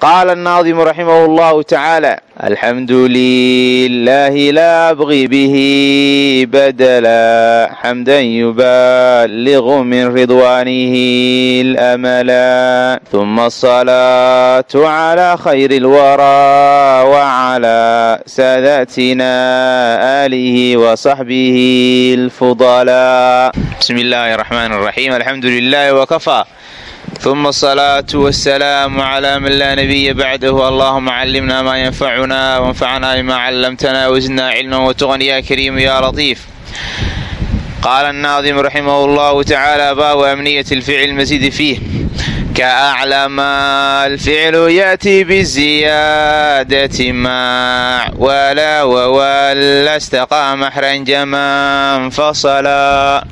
qaala annaadimu raximah allahu tacaala alxamdu lilaahi laa abqi bihi badala xamdan yuballiqu min ridwaanihi lamala tuma asalaatu calaa khayri alwaraa wacalaa saadatina aalihi wasaxbihi alfudalaa bismi illaahi raxmaan raxiim alxamdu lilaahi wakafaa ثuma الصلاaةu والسلام عlى man laa نabiya bعdah allahuma calimna ma ynfacuna وانfacna bma clamtna wزidna cilma وتqn ya kariim ya laطiif qaala الnaadim raximah اllah tacaalى baabu amniyaة اlficl masidi fiih kaأclama alficlu yaأti bزiyaadaةi mac wla wwala اstaqaa xranjama nfasla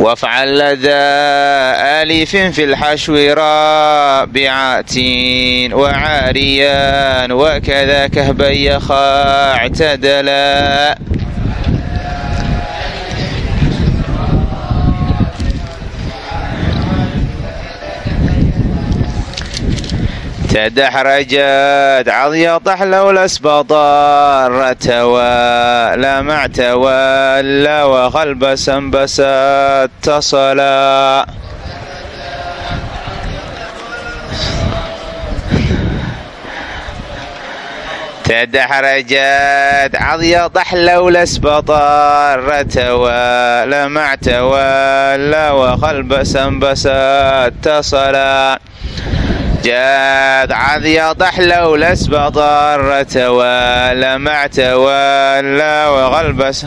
wafcal ladaa alifin fi lxashwi raabicaatin wacaariyaan wakada kahbayakha ctadala tadaxrajad cadyadax lowlasbadaara tawaala mac tawaala waqalbasanbasad tasala tadaxrajad cadyadax lowlasbadaara tawaala mac tawaala waqalbasanbasad tasala jaad cadyadax lowlasbadaara tawaala mac tawaala waqalbas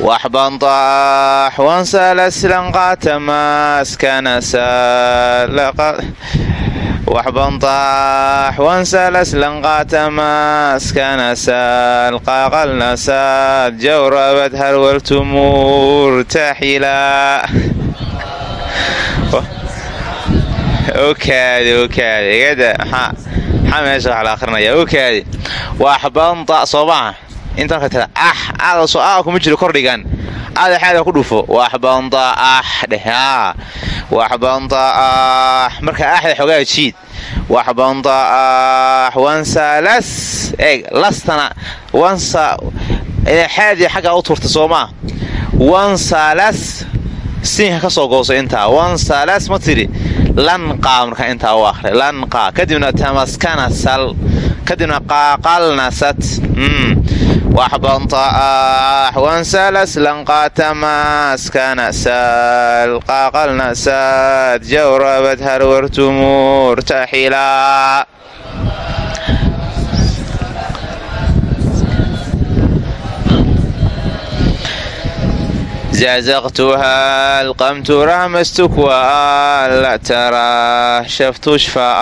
waxbandaax wansalaslanqaata maaskanaswaxbandaax wansalaslanqaata maaskanasal qaaqalnasaad jawrabad harwaltumuur taxila okaadi okaadi igada maxaa meesha wax la akrinaya okaadi waxbanda soo maaha inta marka tada ah aada soo aa kuma jiro kordhigan. Aada xaada ku dhufo. Waxbanda ah dheh aa waxbanda ah marka axda xoogaa jiid waxbanda ah wansa las eeg lastana wansa xaadii xaggaa u turta soo maa wansa las siinka ka soo gooso intaa. Wansa las ma tiri lanqaa marka intaa u akhri lanqaa kadibna tamaskana sal kadibna qaaqalnasat waxbantaax wansalas lanqaa tamaskana sal qaaqalnasat jawrabad harwartumuur زعزقتها القمت رامستك وآل ترى شفت شفاء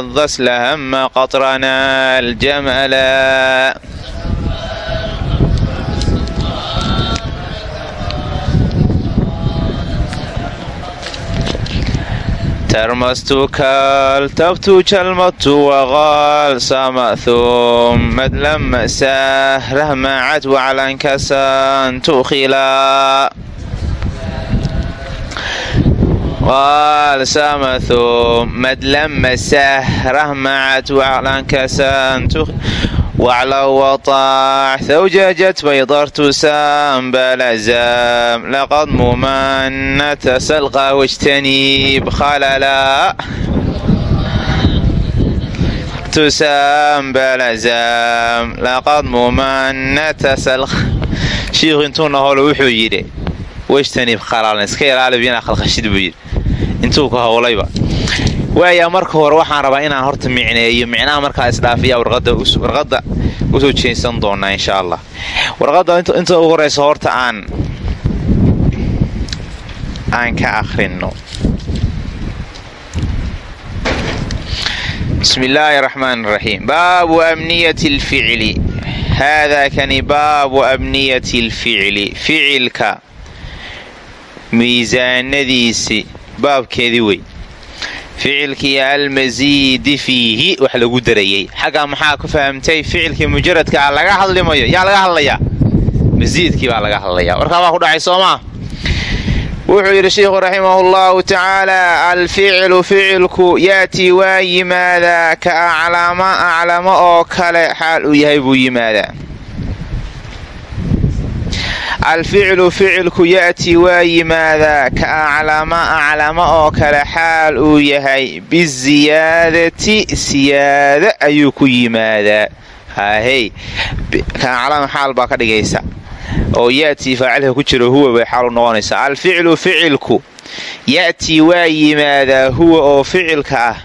الضسل هم قطرنا الجمل tarmastu kaaltabtu jalmadtu waqaal sama thumad lamasaa rahmacad waclankasan tukhila qaal sama thumad lamasaa rahmacad waclankasan tu waclow wataac thawjajat baydartu saambalazam laqad mumanata salqa wajtanib khalala tusaambalazam laqad mumanata salqa shiikhu intuu nahoolo wuxuu yidhi wejtanib khalalna iska ilaalibiina khalqashid buu yidhi intuu ka howlayba waayaa marka hore waxaan rabaa inaan horta micneeyo micnaha markaa isdhaafiya warqadda u soo jeensan doonaa insha allah warqadda inta ugu horeysa horta aan aan ka akhrino. Bismi illaahi raxmaan raxiim baabu amniyati alficli haadaa kani baabu amniyati alficli ficilka miisaanadiisi baabkeedii wey ficilkii almasiidi fiihi wax lagu darayey. Xaggaa maxaa ku fahamtay ficilkii mujaradkaa laga hadlimayo yaa laga hadlayaa? Masiidkii baa laga hadlaya warkaa baa ku dhacay soomaa wuxuu yidhi sheikhu raximahu llahu tacaala alficlu ficilku yaatii waa yimaadaa ka aclama aclamo oo kale xaal uu yahay buu yimaadaa alficlu ficilku ya'tii waa yimaadaa ka aclama aclama oo kale xaal uu yahay biziyaadati siyaada ayuu ku yimaadaa haahey ka aclama xaal baa ka dhigaysa oo ya'tii faacilka ku jiro huwa bay xaalu noqonaysaa alficlu ficilku ya'tii waa yimaadaa huwa oo ficilka ah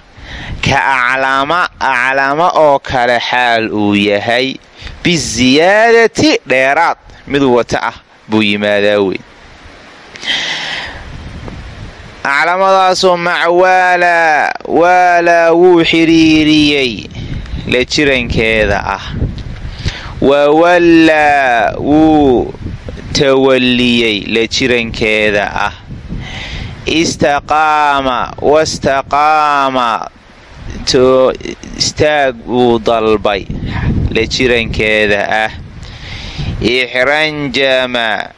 ka aclama aclama oo kale xaal uu yahay biziyaadati dheeraad mid wata ah buu yimaadaa wey aclamadaasoo macwaalaa waalaa wuu xidhiiriyey la jirankeeda ah wawallaa wuu tawalliyey la jirankeeda ah istaqaama wastaqaama istaag buu dalbay la jirankeeda ah ixranjama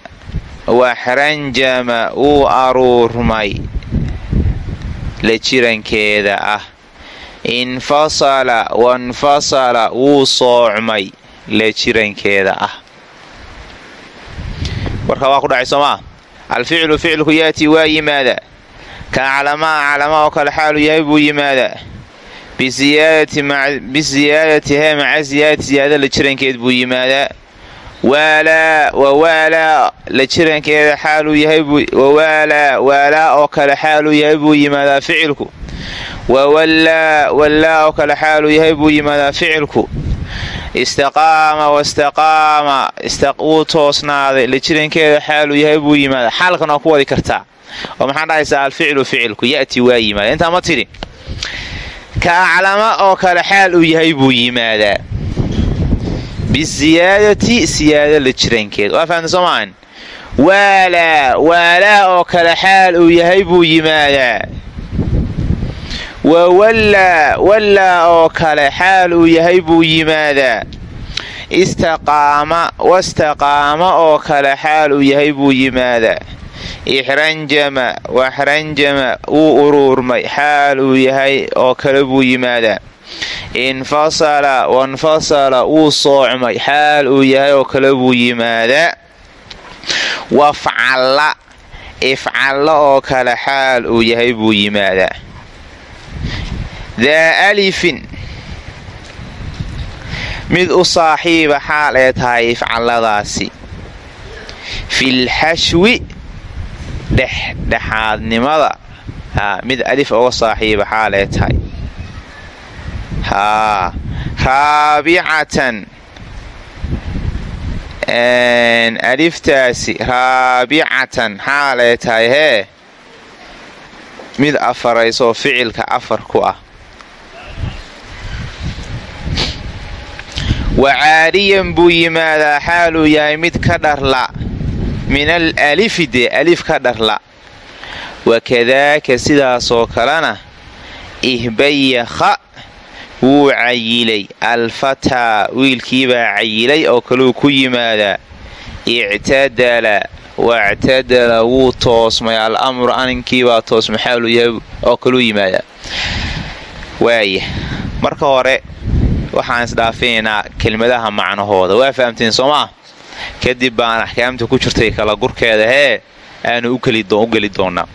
waxranjama wuu aruurmay la jirankeeda ah. Infasala wanfasala wuu soocmay la jirankeeda ah. Warka waa ku dhacay soomaa alficlu ficilku yaatii waa yimaadaa ka aclamaa aclama oo kale xaalu yahay buu yimaadaa bisiyaadati hee maca siyaadati siyaada la jirankeed buu yimaadaa waalaa wawaalaa la jirankeeda xaaluu yahay wawaalaa waalaa oo kale xaaluu yahay buu yimaadaa ficilku. Wawallaa wallaa oo kale xaaluu yahay buu yimaadaa ficilku. Istaqaama wastaqaama wuu toosnaaday la jirankeeda xaaluu yahay buu yimaadaa. Xaalkan waa ku wadi kartaa. Oo maxaan dhahaysaa alficlu ficilku ya'tii waa yimaada intaa ma tidhi ka aclama oo kale xaal uu yahay buu yimaadaa bisiyaadati siyaada la jirankeed waa fahamta soomaan waalaa waalaa oo kale xaal uu yahay buu yimaadaa wawallaa wallaa oo kale xaal uu yahay buu yimaadaa istaqaama wastaqaama oo kale xaal uu yahay buu yimaadaa ixranjama waxranjama wuu uruurmay xaal uu yahay oo kale buu yimaadaa infasala wanfasala wuu soocmay xaal uu yahay oo kale buu yimaadaa. Wafcalla ifcalla oo kale xaal uu yahay buu yimaadaa. Daa alifin mid u saaxiiba xaal ee tahay ifcalladaasi. Filxashwi dhexdhexaadnimada mid alif uga saaxiiba xaal ee tahay raabicatan aliftaasi raabicatan xaal ee tahay hee mid afaraysoo ficilka afar ku ah. Wacaariyan buu yimaadaa xaaluu yahay mid ka dharla. Min al alifi dee alif ka dharla. Wakadaaka sidaasoo kalena ihbayakha wuu cayilay alfataa wiilkiibaa cayilay oo kaluu ku yimaadaa ictadala. Wactadala wuu toosmay. Al amru aninkiibaa toosmay xaaluu yahay oo kaluu yimaadaa waaya marka hore waxaan isdhaafinaynaa kelmadaha macnahooda. Waa fahamteen soomaa? Kadib baan axkaamta ku jirtay kala gurkeeda. Hee aanu u geli doonaa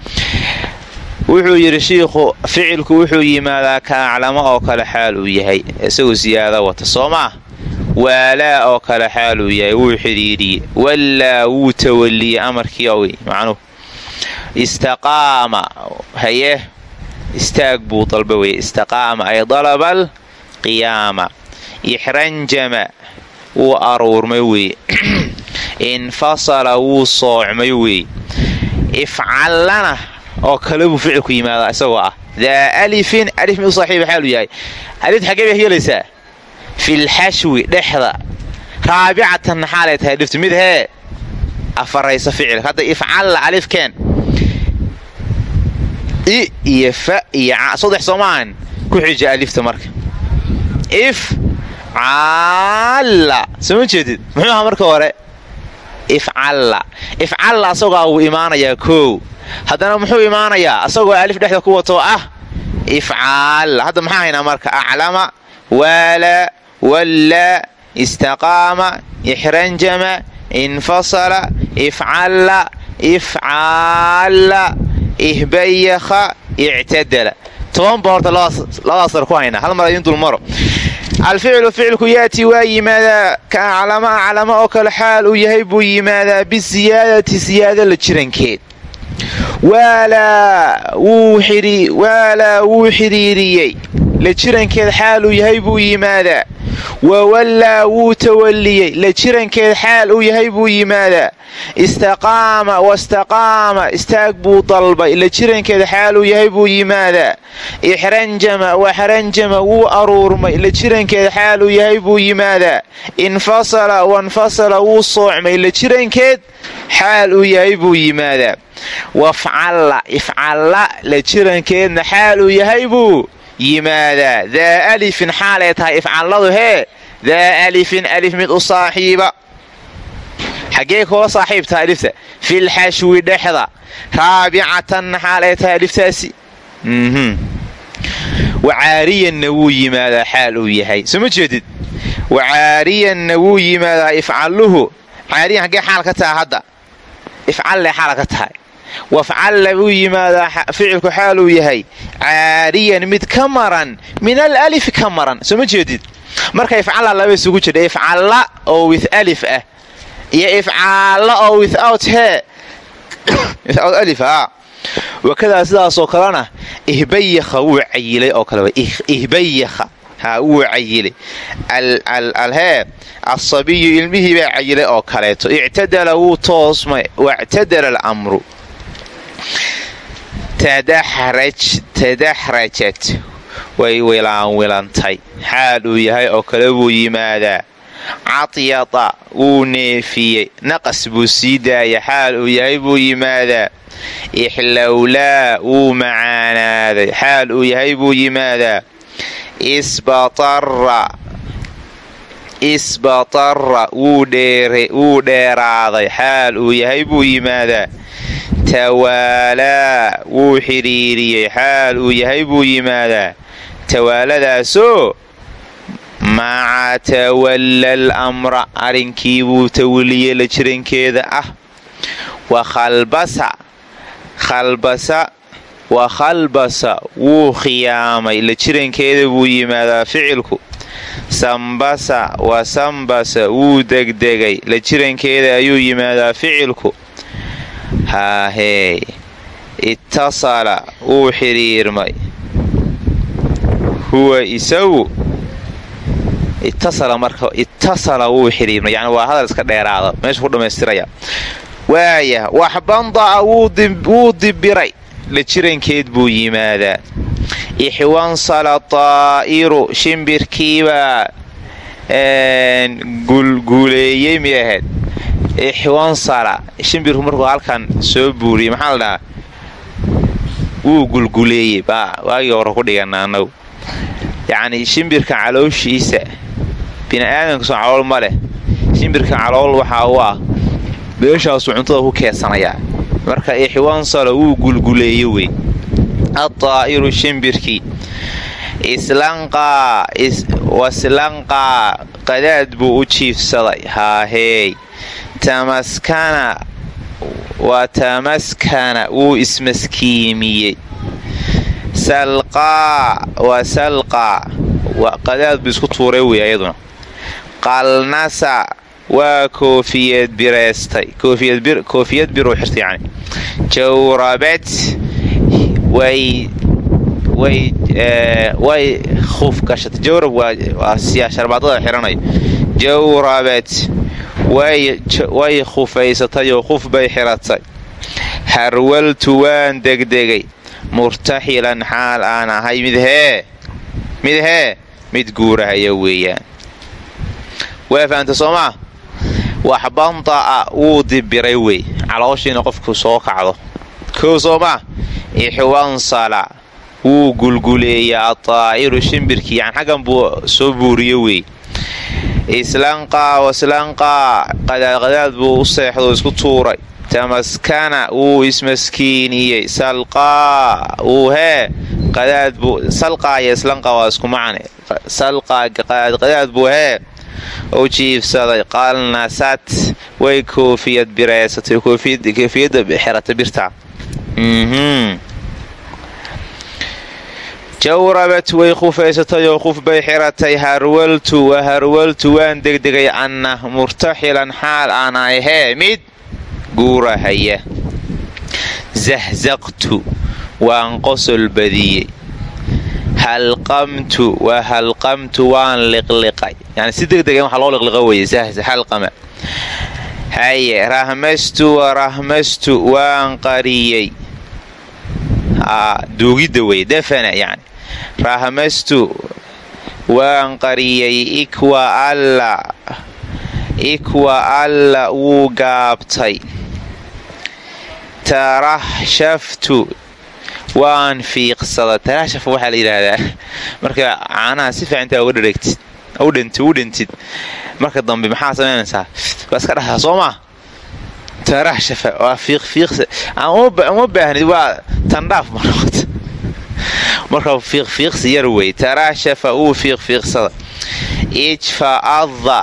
wuxuu yidhi shiikhu ficilku wuxuu yimaadaa ka aclamo oo kale xaal uu yahay. Isagoo siyaada wata soo maa waalaa oo kale xaal uu yahay wuu xidhiidhiye wallaa wuu tawaliyey amarkii owy macnuhu istaqaama haye istaag buu dalba weye istaqaama ay dalabal qiyaama. Ixranjama wuu aruurmay weye infasala wuu soocmay weye ifcallana oo kale buu ficilku yimaadaa isagoo ah. Daa alifin alif mid u saaxiiba xaalu yahay. Alif xaggee bay yeelaysaa filxashwi dhexda. Raabicatan xaalay tahay dhiftu. Mid hee afaraysa ficilka hadda ifcalla alifkeen i iyo fa iyo ca. Saddex soomaahan ku xija alifta marka. If caalla. Soo ma jeedid? Muxuu ahaa marka hore ifcalla. Ifcalla asagoo wuu imaanayaa koow. Haddana muxuu imaanayaa? Asagoo alif dhexda ku wato ah ifcaalla hadda maxaa haynaa marka? Aclama waala walla istaqaama ixranjama infasala ifcalla ifcaalla ihbayakha ictadala. Toban ba horta labadaasar ku haynaa hal mar idin dulmaro alficlu ficilku yaatii waa yimaadaa ka aclama aclama oo kale xaal uu yahay buu yimaadaa bisiyaadati siyaada la jirankeed waalaa wuu xidhiiriyey la jirankeed xaal uu yahay buu yimaadaa wawallaa wuu tawalliyey la jirankeed xaal uu yahay buu yimaadaa istaqaama wastaqaama istaag buu dalbay la jirankeed xaal uu yahay buu yimaadaa ixranjama waxranjama wuu aruurmay la jirankeed xaal uu yahay buu yimaadaa infasala wanfasala wuu soocmay la jirankeed xaal uu yahay buu yimaadaa wafcalla ifcalla la jirankeedna xaal uu yahay buu yimaadaa daa alifin xaalay tahay ifcalladu hee daa alifin alif mid u saaxiiba. Xaggee koo saaxiibtaa alifta? Filxashwi dhexda. Raabicatanna xaalay tahay aliftaasi. Wacaariyanna wuu yimaadaa xaal uu yahay. Soo ma jeedid? Wacaariyanna wuu yimaadaa ifcalluhu caariyan xaggee xaal ka taha hadda? Ifcalle xaal ka tahay wafcalla wuu yimaadaa ficilku xaaluu yahay caariyan mid ka maran min al alif ka maran. Soo ma jeedid? Marka ifcalla laba isugu jira ifcalla oo with alif ah iyo ifcaalla oo without hee without alif a wakadaa sidaasoo kalena ihbayakha wuu cayilay oo kale ihbayakha ha wuu cayilay alhee asabiyu ilmihii baa cayilay oo kaleeto. Ictadala wuu toosmay wactadala alamru tadaxrajat way wilaanwilantay xaal uu yahay oo kale buu yimaadaa. Catyada wuu neefiyey. Naqas buu sii daaya. Xaal uu yahay buu yimaadaa. Ixlowlaa wuu macaanaaday. Xaal uu yahay buu yimaadaa. Isbatarra wuu dheeraaday. Xaal uu yahay buu yimaadaa tawaalaa wuu xidhiiriyey xaal uu yahay buu yimaadaa. Tawaaladaasoo maca tawallal amra arrinkii buu tawaliyey la jirankeeda ah wa khalbasa wuu khiyaamay la jirankeeda buu yimaadaa ficilku. Sambasa wa sambasa wuu degdegay la jirankeeda ayuu yimaadaa ficilku haahee ittasala wuu xidhiirmay huwa isagu. Ittasala wuu xidhiirmay yani waa hadal iska dheeraada meesha ku dhammaystiraya. Waaya wax banda'a wuu dibiray la jirankeed buu yimaadaa. Ixwansala taa'iru shimbirkiibaa gulguuleeyey mi ahayd ixwansala shimbirku markuu halkan soo buuriyey maxaa la dhahaa? Wuu gulguleeyey baa waagii hore ku dhigana anagu yacnii shimbirka calooshiisa bini'aadamka soo calool ma leh. Shimbirka calool waxaa u ah beeshaasuu cuntada ku keensanayaa marka ixwansala wuu gulguleeye wey adaa'iru shimbirkii waslanqaa qadaad buu u jiifsaday. Tamaskana waa tamaskana wuu ismaskiimiyey salqaa waa salqaa qadaad buu isku tuuray wey ayaduna qalnasa waa koofiyad bireystay koofiyad biruu xirtay yani jawrabad way way khuf gashatay jawrab waa sharbaadada xiranayo jawrabad way khufaysatayoo khuf bay xiratay. Harwaltu waan degdegay. Murtaxilan xaal aan ahay midhee midhee mid guurahaya weeyaan. Waa fahamta soo maa wax banda'a wuu dibiray wey. Calooshiina qofku soo kacdo. Kow soo maa ixwansala wuu gulguleeya adaa'iru shimbirkii yan xaggan buu soo buuriyo wey islanqaa waslanqaa qadaadqadaad buu u seexdo isku tuuray. Tamaskana wuu ismaskiiniyey salqaa wuu hee qadaad buu salqaa iyo islanqaa waa isku macne. Salqaa qadaadqadaad buu hee u jiifsaday qalnasat way koofiyad bireysatay koofiyadda xirata birta jawrabat way khufaysatay oo khuf bay xiratay harwaltu wa harwaltu waan degdegay anna murtaxilan xaal aan ahee mid guurahaya zahzaqtu waan qosol badiyey halqamtu waa halqamtu waan liqliqay yani si degdega waxa loo liqliqa weye halqama haye rahmastu wa rahmastu waan qariyey duugidda weye dafana yani rahmastu waan qariyey ikwa alla wuu gaabtay. Tarahshaftu. Waan fiiqsada tarahshaf waxaa la yidhaahdaa. Marka caanaha si fiican intaa uga dhareegtid udhantid u dhantid marka dambe maxaa samaynaysaa waa iska dhahaa soo maa tarahshafa waa fiiqfiiqsa uma baahnid waa tandhaaf ma noqota marka fiiqfiiqsi yar wey. Tarahshafa uu fiiqfiiqsada ijfaadda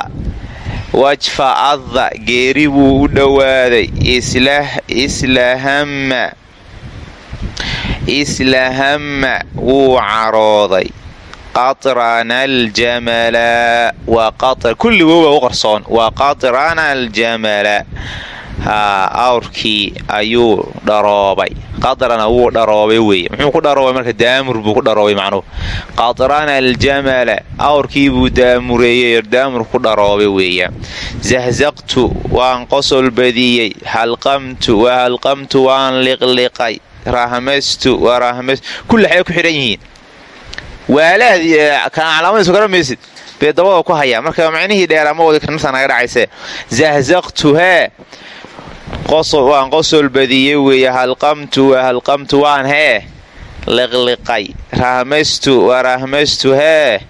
wajfaadda geeri buu u dhowaaday islahamma wuu carooday. Qatrana aljamala. Kulli wowa u qarsoon. Waa qatrana aljamala awrkii ayuu dharoobay. Qadrana wuu dharoobay weye muxuu ku dharoobay marka daamur buu ku dharoobay macnuhu. Qadrana aljamala awrkii buu daamureeyey daamur ku dharoobay weeya zahzaqtu waan qosol badiyey. Halqamtu waa halqamtu waan liqliqay. Rahmastu waa rahmas. Kulli xay ku xidhan yihiin. Waalaad kan calaamadiisu garan maysid. Bee dabada ku hayaa marka macnihii dheer ama wadi karnafta naga dhacayse. Zahzaqtu hee waan qosol badiyey weeye halqamtu waa halqamtu waan hee? Liqliqay rahmastu waa rahmastu hee?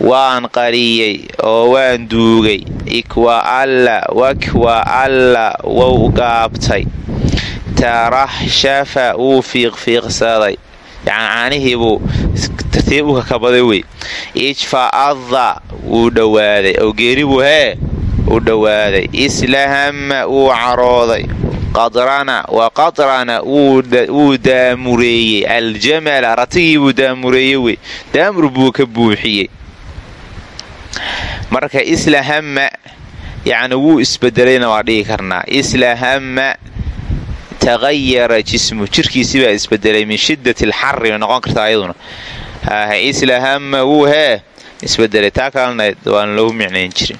Waan qariyey oo waan duugay. Ikwa alla wakwa alla wou gaabtay. Taraxshafa wuu fiiqfiiqsaday yani caanihiibuu tartiib u kakabaday wey ijfaadda wuu dhowaaday oo geeribuu hee u dhowaaday islahamma wuu carooday qadrana wa qadrana wuu daamureeyey aljamala ratigii buu daamureeyey wey daamur buu ka buuxiyey. Marka islahamma yacni wuu isbedelayna waa dhihi karnaa islahamma tagayara jismu jirkiisii baa isbedelay min shiddati alxarri bay noqon kartaa ayaduna islahamma wuu hee isbedelay taa kalena waan loogu micnayn jirin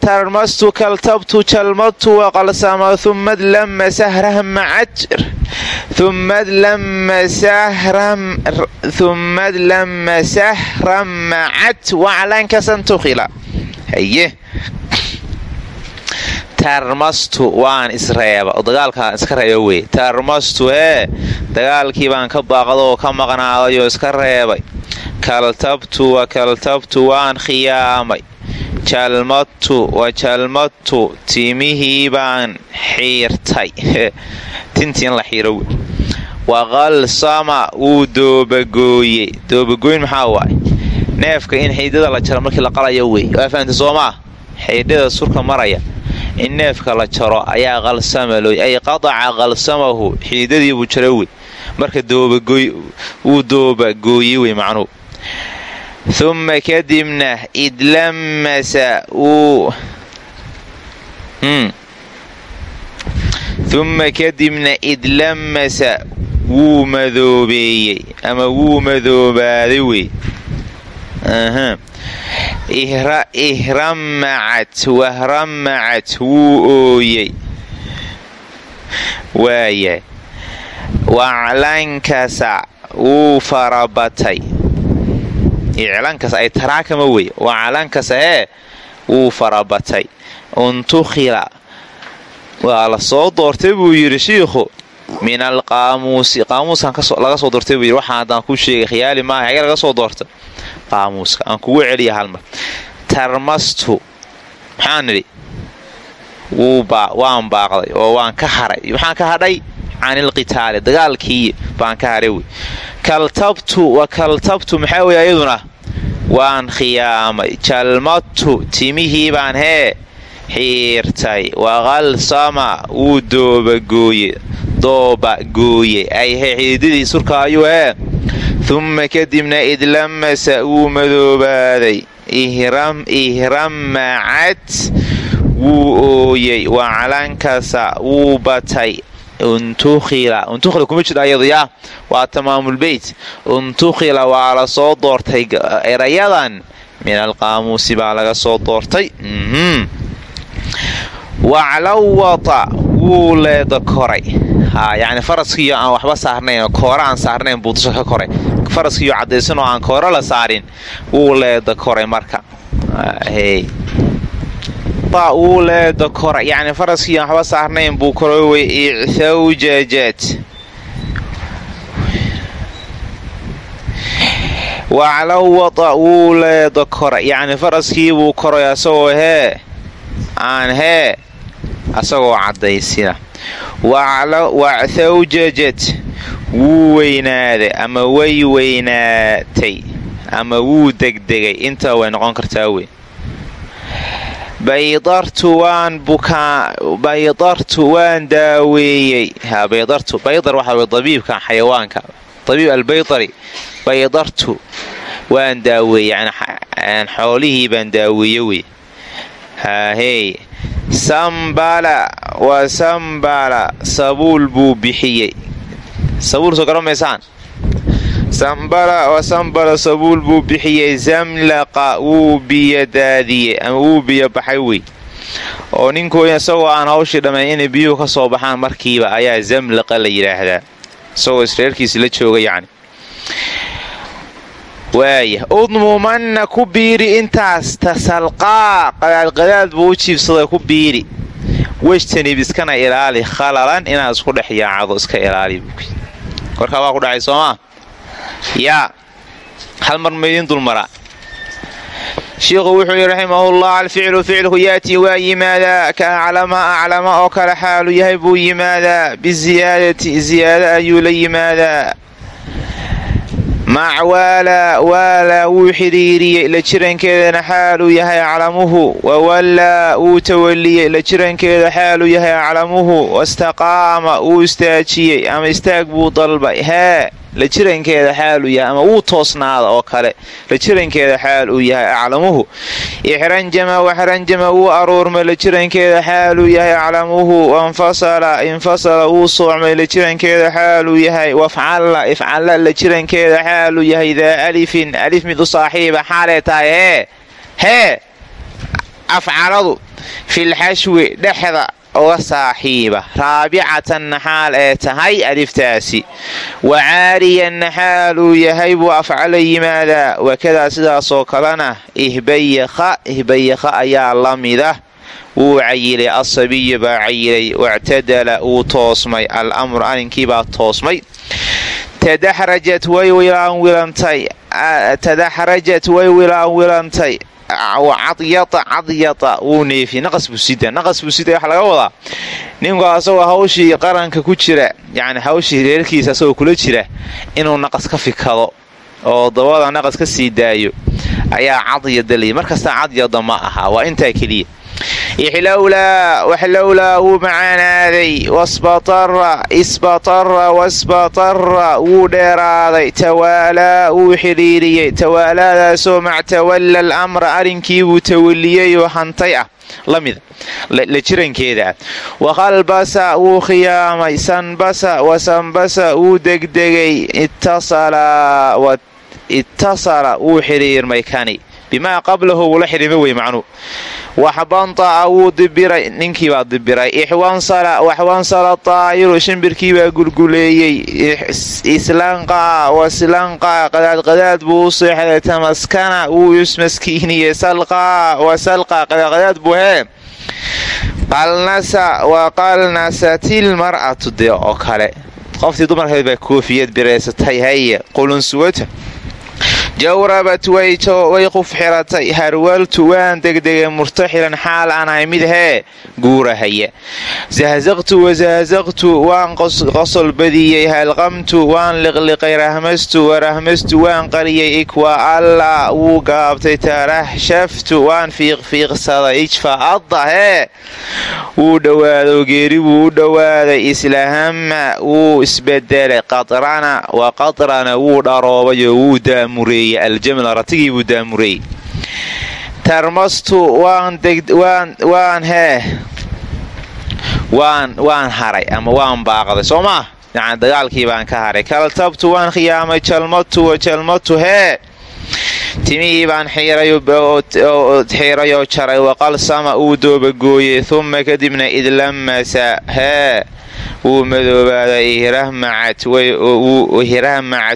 tarmastu kaltabtu jalmadtu waqalsama umad lama sahran macat waclankasan tukhila. Haye. Tarmastu waan isreeba dagaalkaan iska reeba wey. Tarmastu ee dagaalkii baan ka baaqdaoo ka maqnaaday oo iska reebay. Kaltabtu wa kaltabtu waan khiyaamay jalmadtu wa jalmadtu timihii baan xiirtay. Tintii in la xiiro waqalsama wuu doobagooyey. Doobagooyn maxaa waay? Neefka in xiidada la jaro markii la qalayo wey. Waa fahamta soo maa xiidhada surka maraya in neefka la jaro ayaa qalsamaloy ay qadaca qalsamahu xiidadiibuu jaro wey. Marka wuu doobagooye wey macnuhu uma kadibna idlamasa uma kadibna idlamasa wuu madoobeeyey ama wuu madoobaaday wey ihramacad wahramacad wuu ooyey waaya waclankasa wuu farabatay iclankasa ay taraakama wey. Waclankasa hee wuu farabatay. Untukhila. Waa la soo doortay buu yidhi shiikhu min alqaamuusi qaamuuskan laga soo doortay buu yidhi waxaan haddaan ku sheegay khiyaali maaha xagee laga soo doorta qaamuuska aan kugu celiya halmar tarmastu maxaan nidhi waan baaqday oo waan ka haray. Maxaan ka hadhay canilqitaali dagaalkii baan ka hadhay wey kaltabtu wa kaltabtu maxaa wey ayaduna waan khiyaamay jalmadtu timihii baan hee xiirtay waqalsama wuu doobagooye doobagooye ay hee xididadii surka ayuu hee humma kadibna idlamasa wuu madoobaaday ihramacad wuu ooyey wacalankasa wuu batay untukhila kuma jiro ayadu yaa waa tamaamulbeyt untukhila waa la soo doortay erayadan. Min alqaamuusi baa laga soo doortay. Waclawata wuu leeda koray. Yani faraskiiyo aan waxba saarnayn koora aan saarnayn buu dusha ka koray. Faraskiiyo cadaysan oo aan koora la saarin wuu leeda koray marka wuu leeda koray yani faraskiiyo aan waxba saarnayn buu koray wey icthawjajat waclawata wuu leeda koray yani faraskiibuu koray asagoo hee aan hee asagoo cadaysina wacthawjajat wuu weynaaday ama way weynaatay ama wuu degdegay intaa way noqon kartaa wey baydartu waan baydartu waan daaweeyey. Baydar waxaa wey dabiibka xayawaanka. Dabiib albaydari baydartu waan daaweeyey yani xoolihii baan daaweeye wey. Haahey sambala wa sambala sabuul buu bixiyey. Sabuul soo garamaysaan sambala wa sambala sabuul buu bixiyey zamlaqa wuu biyo daadiyey ama wuu biyo baxay wey. Oo ninkuu isagoo aan hawshii dhammayn inay biyuhu ka soo baxaan markiiba ayaa zamlaqa la yidhaahdaa. Isagoo isreerkiisi la jooga yacni. Waaya udmumanna ku biiri intaas tasalqaa qadaadqadaad buu u jiibsaday ku biiri. Wejtanib iskana ilaali khalalan inaad isku dhex yaacdo iska ilaali korkaa waa ku dhacay soomaa yaa hal mar maydin dulmaraa shiikhu wuxuu yidhi raximahullah alficlu ficilku yaatii waa yimaadaa ka aclama aclama oo kale xaalu yahay buu yimaadaa biziyaadati ziyaada ayuu la yimaadaa mac waala waala wuu xidhiiriyey la jirankeedana xaaluu yahay aclamuhu. Wawallaa wuu tawaliyey la jirankeeda xaaluu yahay aclamuhu. Wastaqaama wuu istaajiyey ama istaag buu dalbay. Hee la jirankeeda xaaluu yahay ama wuu toosnaada oo kale. La jirankeeda xaal uu yahay aclamuhu. Ixranjama waxranjama wuu aruurmay. La jirankeeda xaaluu yahay aclamuhu. Wanfasala infasala wuu soocmay. La jirankeeda xaaluu yahay wafcalla ifcalla. La jirankeeda xaaluu yahay daa alifin alif mid u saaxiiba xaalee tahay hee hee afcaladu filxashwi dhexda uga saaxiiba. Raabicatan xaal ee tahay aliftaasi. Wa caariyanna xaal uu yahay buu afcala yimaadaa wakadaa sidaasoo kalena ihbayakha ihbayakha ayaa la mida. Wuu cayilay asabiya baa cayilay. Wactadala wuu toosmay. Al amru arrinkiibaa toosmay. Tadaxrajat way wilaanwilantay tadaxrajat way wilaanwilantay cadyata cadyata wuu neefiye naqas busida naqas busida waxaa laga wadaa ninku asagoo hawshii qaranka ku jira yani hawshii reerkiisa asagoo kula jira inuu naqas ka fikado oo dabada naqas ka sii daayo ayaa cadyada leeyi markastaa cadyada ma aha waa intaa keliya waxlowlaa wuu macaanaaday wasbatara isbatara wasbatara wuu dheeraaday tawaalaa wuu xidhiiriyey tawaalaadaasoo mac tawalla al amra arrinkiibuu tawaliyey oo hantay ah la mida la jirankeeda ah wuu khiyaamay sanbasa wasanbasa wuu degdegay ittasala wuu xidhiirmay kani bimaa qablahu wula xidhiirma wey macnuu waxbantaca wuu dibiray ninkiibaa dibiray. Waxwansala taayiru shimbirkiibaa gulguleeyey. Islanqaa waslanqaa qadaadqadaad buu u seexday tamaskana wuu ismaskiiniyey salqaa wasalqaa qadaadqadaad buu hee. Qalnasa wa qalnasatil mar'atu dee oo kale. Qoftii dumarkeed baa koofiyad biraysatay haye qulunsuwata jawrabat way qufxiratay harwaltu waan degdegay murtaxilan xaal aan ahay mid hee guurahaya zahzaqtu wazaazaqtu waan qosol badiyey halqamtu waan liqliqay rahmastu warahmastu waan qariyay ikwa alla wuu gaabtay tarahshaftu waan fiiqfiiqsaday ijfa adda wuu dhowaado geeri wuu u dhowaaday islahama wuu isbedelay qatrana wa qatrana wuu dharoobayoo wuu daamureeyey aljamla ratigii buu daamureeyey tarmastu waan hee waan haray ama waan baaqday soo maa yani dagaalkii baan ka haray. Kaltabtu waan khiyaamay jalmatu wa jalmatu hee. Timihii baan xiirayoo jaray waqalsama uu doobagooyey uma kadibna idlamasa hee wuu madoobaaday hirahmacad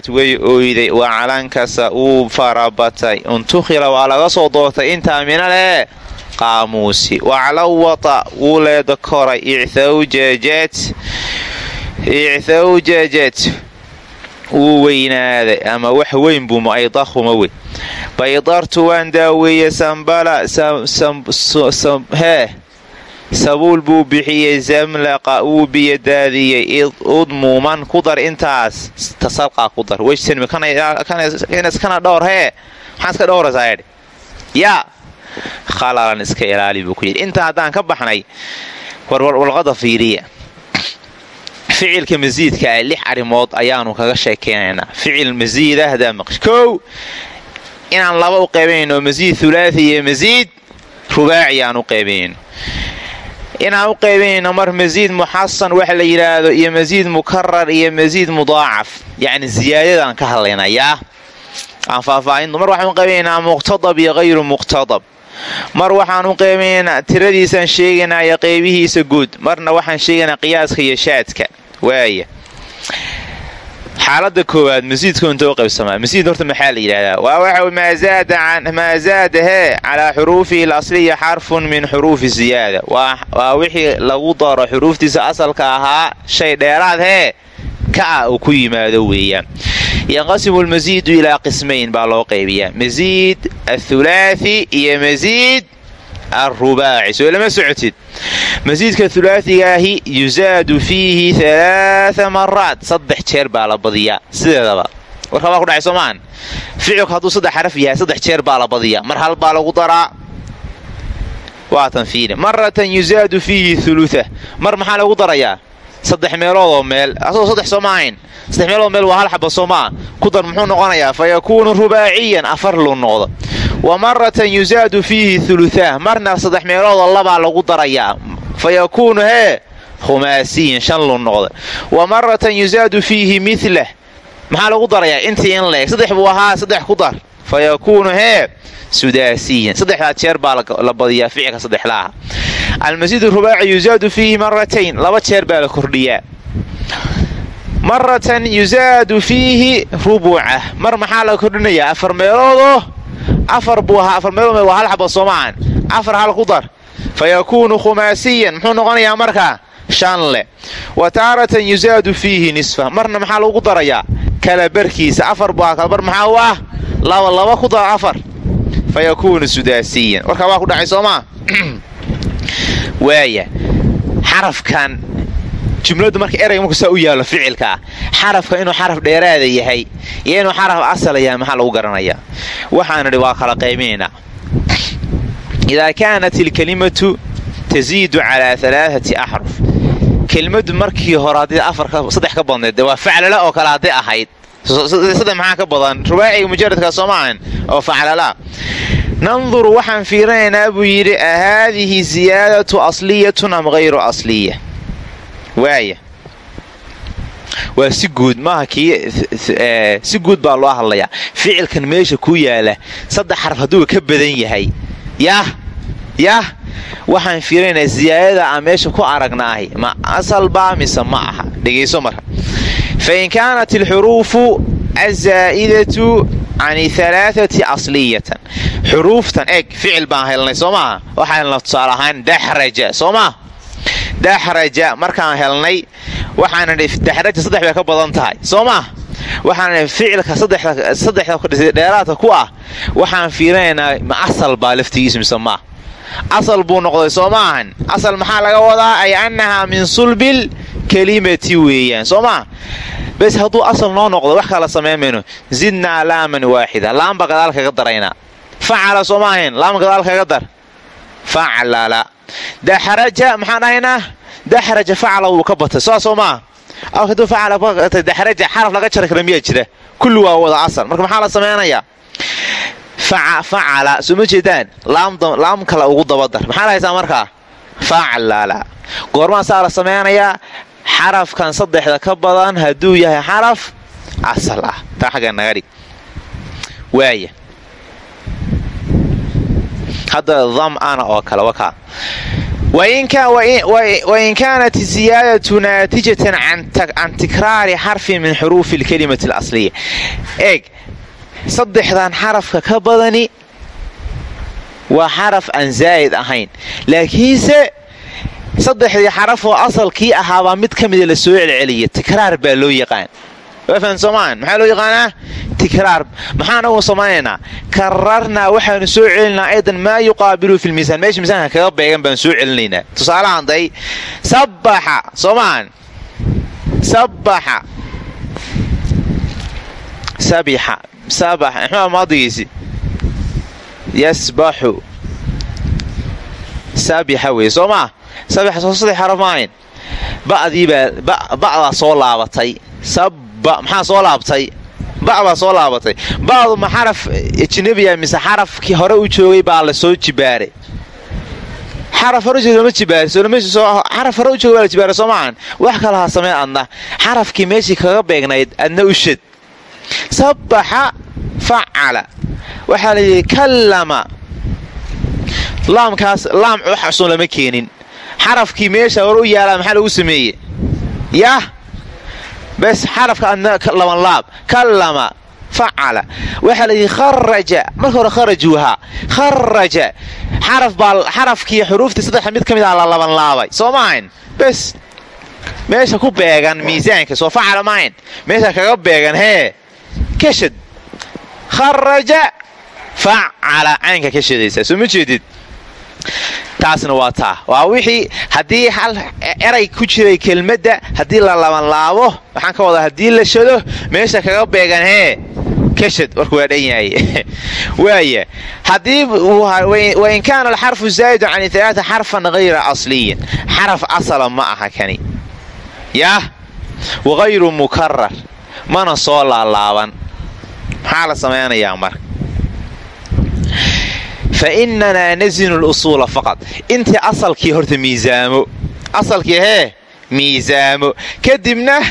way oyday wacalankasa wuu farabatay. Untukhila waa laga soo doortay intaa mina leh qaamuusi waclawata wuu leeda koray icthawjajat wuu weynaaday ama wax weyn buuma aydahuma wey baydartu waan daaweeye sambala hee sabuul buu bixiyey zamlaqa wuu biyadaadiyey udmuuman ku dar intaas tasalqaa ku dar. Wejtanmikana dhowr hee maxaa iska dhowraysaa edhi yaa khalalan iska ilaali buu ku yidhi. Intaa haddaan ka baxnay warwalqada fiiriya ficilka masiidka ah lix arrimood ayaanu kaga sheekeynaynaa. Ficil masiid ah hadaa maqsh kow inaan laba u qeybanayno masiid hulaathi iyo masiid rubaaci u qeybanayno inaan u qeybanayno mar masiid muxasan wax la yidhaahdo iyo masiid mukarar iyo masiid mudaacaf. Yacni ziyaadadaan ka hadlaynayaa. Aan faahfaahin. Mar waxaan u muqtadab iyo hayru muqtadab. Mar waxaan u qeybaynaa tiradiisaan sheegaynaya qeybihiisa guud. Marna waxaan sheegaynaa qiyaaska iyo shaadka. Waaya xaalada koowaad masiidku intoo qaybsamaa masiid horta maxaa la yidhahdaa waa waxa maa zaada hee calaa xuruufihi lasliya xarfun min xuruufi ziyaada waa wixii lagu daro xuruuftiisa asalka ahaa shay dheeraad hee ka ah uu ku yimaado weeyaan yanqasimu lmasiidu ilaa qismayn baa loo qaybiyaa masiid athulaathi arubaaci soo lama socotid masiidka hulaathigaahi yusaadu fiihi alaaa maraat saddex jeer baa la badiyaa sideedaba warkabaa ku dhacay soomaan ficilku hadduu saddex xaraf yahay saddex jeer baa la badiyaa mar hal baa lagu daraa waatan fiili maratan yusaadu fiihi hulutha mar maxaa lagu darayaa saddex meeloodoo meel. Asagoo saddex soo ma ahayn. Saddex meeloodoo meel waa hal xaba soo maa ku dar muxuu noqonayaa? Fa yakuunu rubaaciyan afar luu noqdo. Wa maratan yusaadu fiihi huluthaah marna saddex meeloodoo labaa lagu darayaa. Fa yakuunu hee khumaasiyan shan luu noqda wa maratan yusaadu fiihi milah maxaa lagu darayaa? Intii in leeg. Saddex buu ahaa saddex ku dar. Fa yakuunu hee sudaasiyan saddexdaa jeer baa la badiyaa ficilka saddexlaaha almasiid rubaaci yusaadu fiihi maratayn laba jeer baa la kordhiyaa. Maratan yusaadu fiihi rubuca mar maxaa la kordhinayaa? Afar meeloodoo afar buu ahaa. Afar meelood waa hal xaba soomacan afar hal ku dar fa yakuunu khumaasiyan. Muxuu noqonayaa markaa shan leh wa taaratan yusaadu fiihi nisfa. Marna maxaa lagu darayaa? Kala barkiisa. Afar buu ahaa kalabar maxaa u ah laba waaya xarafkan jumladu marka erayga marku saa u yaallo ficilkaa xarafka inuu xaraf dheeraada yahay iyo inuu xaraf asala yahay maxaa lagu garanayaa waxaan idhi waa kala qayminaynaa idaa kaanat ilkalimatu tasiidu calaa alaaati axruf. Kelimadu markii hore haddii afarsaddex ka badnayd dee waa faclala oo kale hadday ahayd. Saddex maxaa ka badan? Rubaaciga mujaradka soomaahan oo faclala nanduru waxaan fiirinaynaa buu yidhi a haadihi ziyaadatu asliyatun am hayru asliya waaya waa si guud maaha kii si guud baa loo hadlayaa ficilkan meesha ku yaalla saddex xaraf hadduu ka badan yahay yah yah waxaan fiirinaynaa ziyaadada aan meesha ku aragnaahi ma asalbaa mise ma aha dhegayso marka fa in kaanat alxuruufu azaa'idatu can alaaati asliyatan. Xuruuftan eg ficil baan helnay soo maaha waxaan helnay tusaale ahaan daxraja soo maa daxraja markaan helnay waxaan idhi daxraja saddex bay ka badan tahay soo maa waxaan ficilka saddexda dheeraadka ku ah waxaan fiirinaynaa ma asal baa laftigiisa mise maa asal buu noqday soo ma ahan asal maxaa laga wadaa? Ay annahaa min sulbil kelimati weeyaan soo maa bes hadduu asal noo noqdo wax kala samayn mayno. Zidnaa laaman waaxida. Laamba gadaal kaga daraynaa facala soo ma ahayn laama gadaal kaga dar. Faclala daxraja maxaan dhahaynaa daxraja facala wuu ka batay. Saa soo maa haduu facala daxraja xaraf laga jara kara miyaa jira. Kulli waa wada asal. Marka maxaa la samaynayaa facala soo ma jeedaan? Laam kale ugu dabadar. Maxaa la haysaa markaa faclala goormaa saa la samaynayaa xarafkan saddexda ka badan hadduu yahay xaraf asal ah. Taa xagga naga dhig. Waaya hadda dam'ana oo kale wakaa wain kaanat ziyaadatu naatijatan can tikraari xarfin min xuruufi alkalimati alasliya eeg saddexdan xarafka ka badani waa xaraf aan zaa'id ahayn. Laakiinse saddexdii xaraf oo asalkii ahaabaa mid ka mida la soo celceliya tikraar baa loo yaqaan. Somaan maxaa loo yaqaanaa? Tikraar. Maxaan ugu samaynaynaa? Kararnaa waxaanu soo celinaa aydan maa yuqaabilu fi lmiisaan meesha miisaanka kaga beegan baan soo celinaynaa. Tusaalahaan day sabbaxa. Soomaan? Sabbaxa. Sabixa maadigiisi yasbaxu sabixa wey soo maa sabixa soo saddex xaraf maahayn. Ba'diibaa ba'daa soo laabatay. Maxaa soo laabtay? Ba' baa soo laabatay. Ba'du ma xaraf ajnabiya mise xarafkii hore u joogay baa la soo jibaaray. Xaraf hore ujoog lama jibaarxaraf hore u joogay baa la jibaaray soo maahan wax kalaha sameen adna. Xarafkii meeshii kaga beegnayd adna u shad sabbaxa facala. Waxaa la yidhi kallama. Laamkaas laam waxsun lama keenin. Xarafkii meesha hore u yaalaa maxaa lagu sameeye yah bes xarafka laban laab. Kallama facala. Waxaa la yidhi kharaja. Marka hore kharajuu kharaja. Xaraf baa xarafkii xuruuftii saddexa mid ka ah la laban laabay. Soo bes meesha ku beegan miisaanka. Soo facala maahayn meesha kaga beegan hee kashad kharaja facala caynka ka shadaysaa soo ma jeedid taasna waa taa waa wixii haddii hal eray ku jiray kelmadda haddii la labanlaabo waxaan ka wadaa haddii la shado meesha kaga beegan hee kashad warku waa dhan yahay waaya haddii wain kaana alxarfu zaa'idu can alaata xarfan hayra asliyin xaraf asala ma aha kani yaah wagayru mukarar mana soo laalaaban maxaa la samaynayaa marka fa innanaa nasinu lusuula faqad intii asalkii horta miisaamo asalkii hee miisaamo kadibna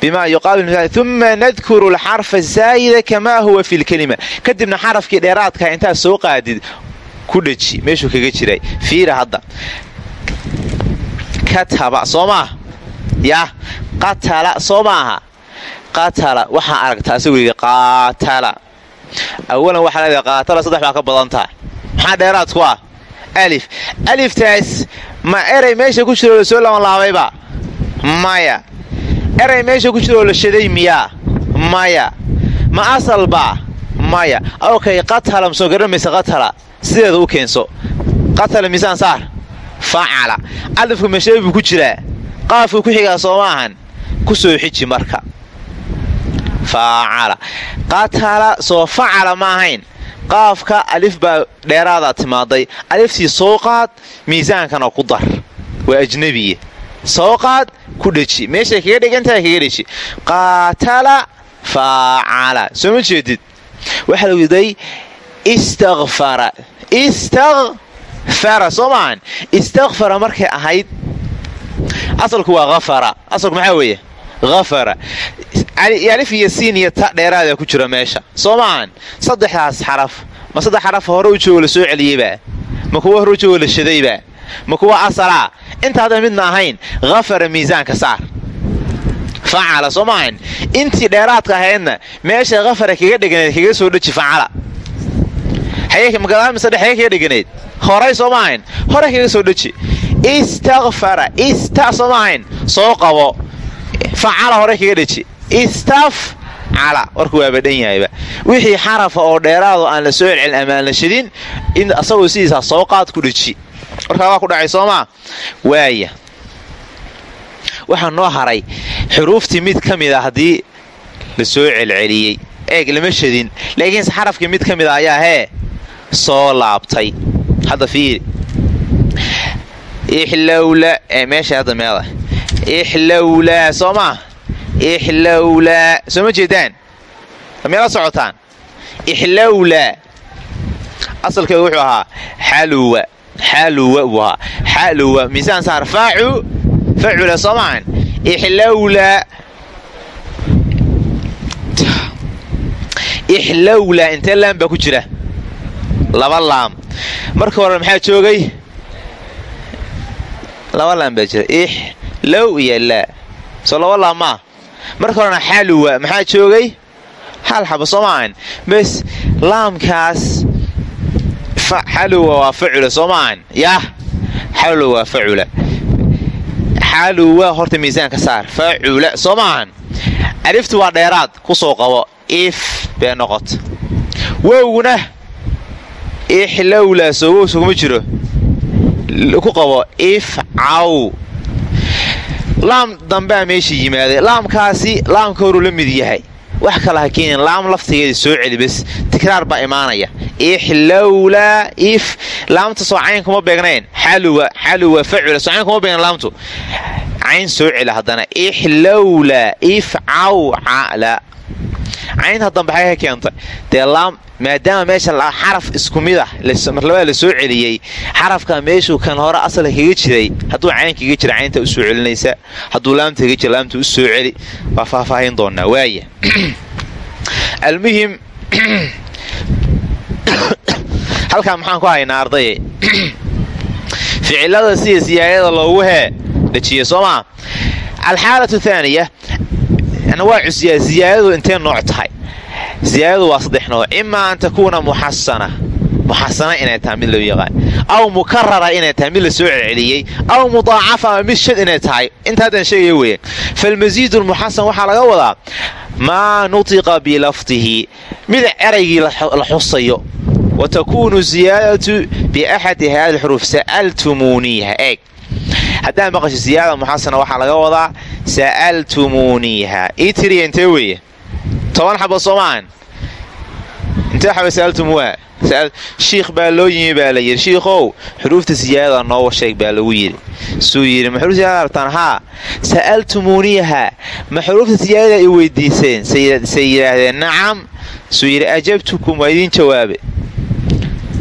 bimaa yuqaabil uma nadkuru alxarfa zaa'ida kamaa huwa fi lkelima kadibna xarafkii dheeraadkaa intaad soo qaadid ku dheji meeshuu kaga jiray fiira hadda kataba soo maah yah qatala soo maaha qatala waxaa aragtaa yidhi qaatala. Awalan waxaa leedahay qaatala saddex baa ka badan tahay. Maxaa dheeraad ku ah? Alif. Aliftaas ma erey meesha ku jiroo la soo labanlaabayba maya. Erey meesha ku jiroo la shaday miyaa? Maya. Ma asalbaa maya. Okay qatala masoo garanmaysa qatala sideeda u keenso. Qatala misaan saar? Facala cadafku meeshay buu ku jiraa? Qaafku ku xigaa soo maahan? Ku soo xiji marka qatala soo facala ma ahayn. Qaafka alif baa dheeraadaa timaaday. Aliftii soo qaad miisaankana ku dar. Waa ajnabiye soo qaad ku dheji meeshay kaga dhigantahay kaga dheji qaatala faacala. Soo ma jeedid? Waxaa lagu yiday istakfara istakfara soo maahan istakfara markay ahayd asalku waa hafara asalku maxaa weeye? Hafara alif iyo siin iyo ta dheeraada ku jira meesha. Soo maahan saddexdaas xaraf. Ma saddex xaraf hore u joogo la soo celiyeyba ma kuwa hore u joogo la shadayba ma kuwa asalaa inta midna ahayn hafara miisaanka saar. Facala soo intii dheeraadka ahaydna meesha hafara kaga dheganayd kaga soo dheji facala magaalada mise dhex kaga dheganayd? Horay soo hore kaga soo dheji istakfara ista soo maahayn soo qabo. Facala hore kaga dheji warku waaba dhan yahayba. Wixii xarafa oo dheeraado aan la soo celcelin ama aan la shadin in asagoo sidiisaa soo qaad ku dheji warkaa waa ku dhacay soomaa waaya. Waxaa noo haray xuruuftii mid ka mid a haddii la soo celceliyey. Eeg lama shadin laakiinse xarafkii mid ka mid a ayaa hee soo laabtay. Hadda fiiri. Ixlowla meesha hadda meeda ixlowlaa soo ixlowlaa soo ma jeedaan meela socotaan ixlowlaa asalkeedu wuxuu ahaa xaluwa xaluwa buu ahaa xaluwa miisaan saar faacu facula soo maahan ixlowlaa ixlowlaa intee laam baa ku jira laba laam marka hore maxaa joogay laba laam baa jira ix low iyo laa soo laba laam maa marka horena xaluwa maxaa joogay? Hal xaba soo maahan. Bes laamkaas xaluwa waa facula soo maahan. Yaah xaluwa waa facula xaluwa horta saar. Facula soo maahan. Aliftu waa dheeraad ku soo qabo if bee noqota wowguna ixlowlaa soo wow jiro. Ku qabo if caw laam dambea meesha yimaaday laamkaasi laamka horuu la mid yahay. Wax kale ha laam laftigeeda soo celi bes tikraar baa imaanaya. Ixlowlaa if laamta soo cayn kuma beegnayn. Xaluwa facula soo cayn kuma beegnan laamtu. Cayn soo celi haddana. Ixlowlaa if cawcala caynta dambe xay ka keentay. Dee laam maadaama meesha xaraf isku mid ah marlabaa la soo celiyey xarafka meeshuu kan hore asalka kaga jiray hadduu cayn kaga jira caynta u soo celinaysa hadduu laamta kaga jira laamta u soo celi waa faahfaahin doonaa. Waaya almuhim halkaa maxaan ku haynaa ardaye ficilada sida siyaadada loogu hee dhajiya soo maa alxaalatu thaaniya ziyaadadu intee nooc tahay? Ziyaadadu waa saddex nooc imaa an takuuna muxasana muxasana inay tahay mid loo yaqaan. Aw mukarara inay tahay mid la celceliyey. Aw mudaacafa ama mid shad inay tahay. Inta sheegaya weeye falmasiidu lmuxasan waxaa laga wadaa maa nutiqa bilafdihi. Mid eraygii la xusayo. Wa ziyaadatu biaxadi hadi xuruuf. Sa'altumuuniiha. Eeg haddaa maqasho ziyaada muxasana waxaa laga wadaa sa'altumuuniiha. Ii tiriya intee weeye? Toban xaba soomaan. Intee xaba sa'altumuuha shiikh baa loo yimi baa la yidhi. Shiikhow xuruufta siyaadada noowa sheeg baa lagu yidhi. Suu yidhi ma xuruufta rabtaan haa. Sa'altumuuniiha ma xuruufta siyaadada i weydiiseen? Say yidhaahdeen nacam. Suu yidhi ajabtukum waa idiin jawaabe.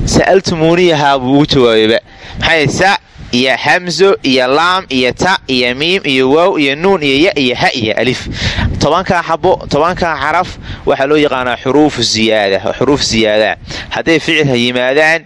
Sa'altumuuniyahaa buu ugu jawaabayba maxay iyo hamzo iyo laam iyo ta iyo miim iyo waaw iyo nuun iyo ya iyo ha iyo alif. Tobankaa xabo tobankaa xaraf waxaa loo yaqaanaa xuruufu ziyaada xuruuf ziyaada hadday ficilka yimaadaan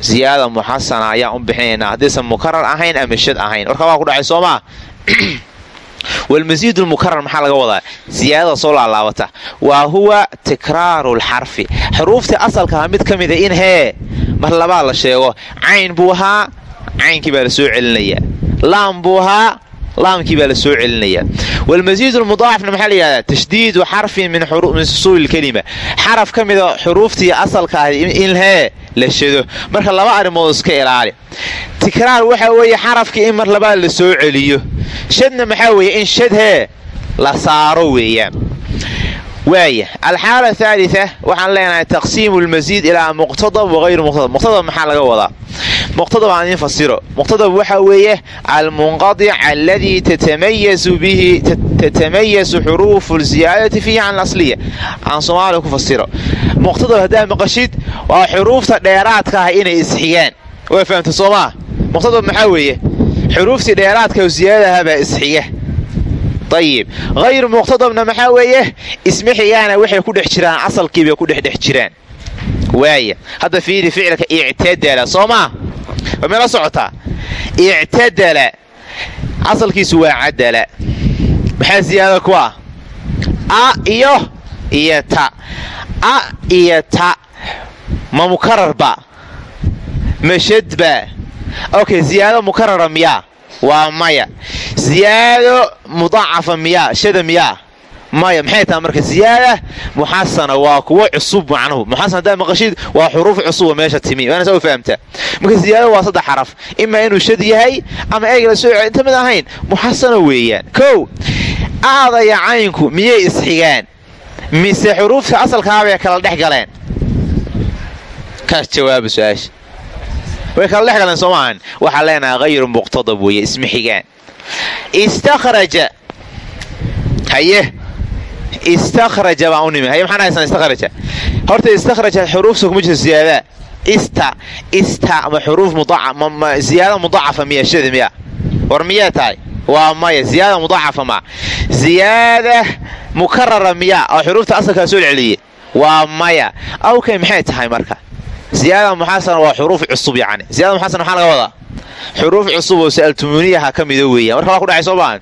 ziyaada muxasana ayaan u bixinaynaa haddaysan mukarar ahayn ama shad ahayn. Warkaa waa ku dhacay soomaa walmasiid lmukarar maxaa laga wadaa? Ziyaadada soo laalaabata. Waa huwa tikraaru lxarfi xuruuftii asalkaha mid ka mida in hee mar labaa la sheego. Cayn ahaa caynkii baa la soo celinayaa. Laam buu ahaa laamkii baa la soo celinayaa. Walmasiid lmudaacafna maxaa la yidhahdaa? Tashdiidu xarfin min usuuli lkelima xaraf ka mida xuruuftii asalka ah in hee la shado. Marka laba arrimood iska ilaali. Tikraar waxaa weeye xarafkii in mar labaad la soo celiyo. Shadna maxaa weeye in shad hee la saaro weeyaan. Waaya alxaala thaalita waxaan leenahay taqsiimu lmasiid ilaa muqtadab wagayru muqtadab. Muqtadab maxaa laga wadaa muqtadab aan idiin fasiro muqtadab waxaa weeye almunqadic aladii tatamayasu bihi tatamayasu xuruufu lziyaadati fiihi can alasliya aan soomaaliya ku fasiro muqtadab haddaa maqashid waa xuruufta dheeraadka ah inay isxigaan waa fahamta soomaa muqtadab maxaa weeye xuruuftii dheeraadka ziyaadadahabaa isxiga ayib hayru muqtadabna maxaa weeye isma xigaana waxay ku dhex jiraan asalkiibay ku dhexdhex jiraan waaya hadda fiiri ficilka ictadala soo maa meela socotaa ictadala. Asalkiisu waa cadala. Maxaa siyaada ku ah? A iyo iyo ta a iyo ta ma mukararba ma shadba okay ziyaado mukarara miyaa waa maya. Ziyaado mudaacafa miyaa shada miyaa maya maxay tahay marka ziyaada? Muxasana waa kuwo cusub macnuhu. Muxasan haddaa maqashid waa xuruuf cusuba meesha timi. Waana saa u fahamtaa marka ziyaada waa saddex xaraf. Imaa inuu shad yahay ama eega la soo inta mid ahayn muxasana weeyaan. Kow aadaya caynku miyay isxigaan mise xuruufta asalkaabay kala dhex galeen? Kaas jawaaba su'aasha. Way kala dhex galeen soo maahan? Waxaa leenaha hayru muqtadab weeye isma xigaan. Istakhraja. Haye istakhraja baan u nimi haye maxaan haysan istakhraja? Horta istakhraja xuruufta kuma jirto ziyaada. Ista ista ma xuruuf ziyaada mudacafa miya shada miya? War miyaa tahay? Waa maya ziyaada mudacafa ma? Ziyaada mukarara miya oo xuruufta asalkaa soo celceliye waa maya. Awkay maxay tahay marka? Ziyaada muxasan waa xuruuf cusub yacni. Ziyada muxasan maxaa laga wadaa xuruuf cusub oo sa'altumuuniyaha ka mida weeyaan. Marka waa ku dhacay soo maahan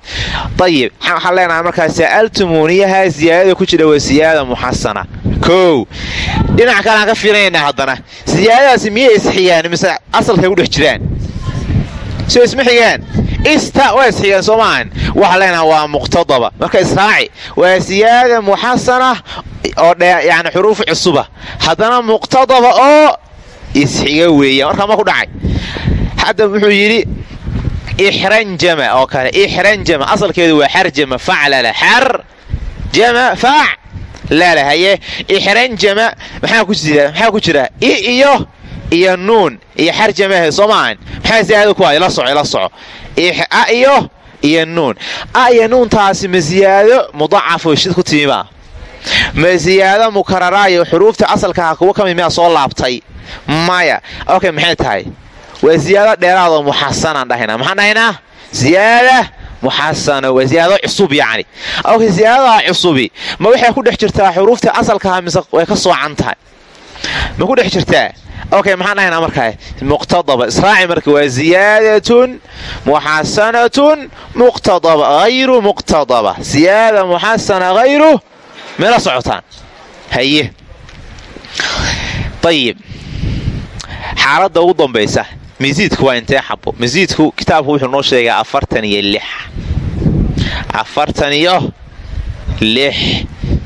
ayib waxaan leenahay markaa sa'altumuuniyaha ziyaadada ku jira waa ziyaada muxasana kow dhinac kaleaan ka fiirinaynaa haddana ziyaadadaasi miyay isxigaan mise asalkay ku dhex jiraan? Soo isma ista waa isxigaan soo maahan waxaa leenaha waa muqtadaba. Marka israaci waa ziyaada muxasana oo yani xuruuf cusuba haddana muqtadaba oo isxiga weeya markaa ma ku dhacay hadda wuxuu yidhi ixranjama oo kale. Ixranjama asalkeedu waa xarjama faclala xarjama fac lala haye? Ixranjama maxaa ku jira? I iyo iyo nuun iyo xarjamahe soo maahan maxaa ziyaada ku hay la soco la soco. A iyo iyo nuun. A iyo nuuntaasi ma ziyaado? Mudacafo shid ku timi maa ma ziyaado mukararaayo xuruufta asalkaha kuwa ka mid miyaa soo laabtay. Maya. Okay maxay tahay waa ziyaado dheeraadoo muxasanaan dhahaynaa maxaan dhahaynaa ziyaada muxasana waa ziyaado cusub yacni okay ziyaadadaa cusubi. Ma waxay ku dhex jirtaa xuruufta asalkaha mise way ka soocan tahay? Ma ku dhex jirtaa? Okay maxaan dhahaynaa markaa? Muqtadaba. Israaci marka waa ziyaadatun muxasanatun muqtadaba. Hayru muqtadaba. Ziyaada muxasana hayru meela socotaan haye. Ayib xaaladda ugu dambaysa masiidku waa intee xabo masiidku kitaabku wuxuu noo sheegaa afartan iyo lix. Afartan iyo lix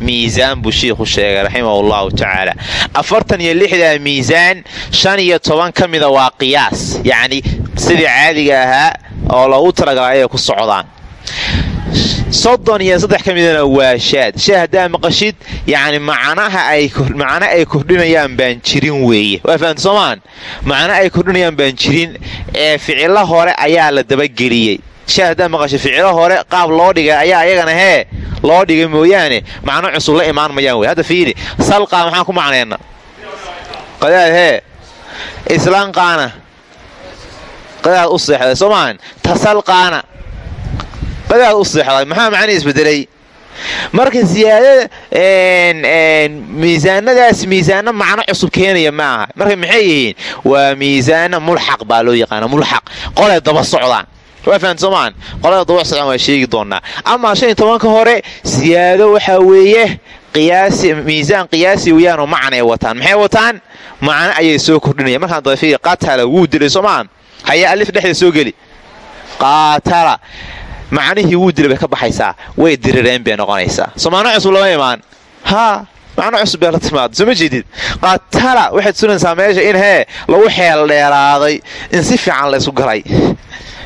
miisaan buu shiikhu sheegay raximah allahu tacaala. Afartan iyo lixdaa miisaan shan iyo toban ka mida waa qiyaas. Yacni sidii caadiga ahaa oo loogu talagalay ayay ku socdaan soddon iyo saddex ka midana waa shaad. Shaad haddaa maqashid yacni macnaha aymacno ay kordhinayaan baan jirin weeye. Waa fahamta soomaan? Macno ay kordhinayaan baan jirin ee ficilo hore ayaa la dabageliyey. Shaad haddaa maqashid ficilo hore qaab loo dhigay ayaa ayagana hee loo dhigay mooyaane. Macno cusub la imaan mayaan wey hadda fiiri salqaa maxaan ku macnayna qadaad hee islaanqaana. Qadaad qadaad u seexday maxaa macnii isbedelay marka siyaadada miisaanadaas miisaano macno cusub keenaya ma aha marka maxay yihiin? Waa miisaano mulxaq baa loo yaqaana mulxaq. Qolay daba socdaan. Waa fahamta soomaan qolada daba socdaan waa sheegi doonaa. Amaa shan iyo tobanka hore siyaado waxaa weeye miisaan qiyaasi weyaanoo macnay wataan. Maxay wataan? Macno ayay soo kordhinaya markaan dafiiri qatala wuu dilay soomaan haya alif dhexda soo geli. Qaatala macnihii wuu dilay bay ka baxaysaa way dirireen bay noqonaysaa. Soo macno cusub lama imaan. Haa macno cusub bay la timaada soo ma jeedid? Qatala waxaad sunaysaa meesha in hee lagu xeel dheeraaday in si fiican la galay.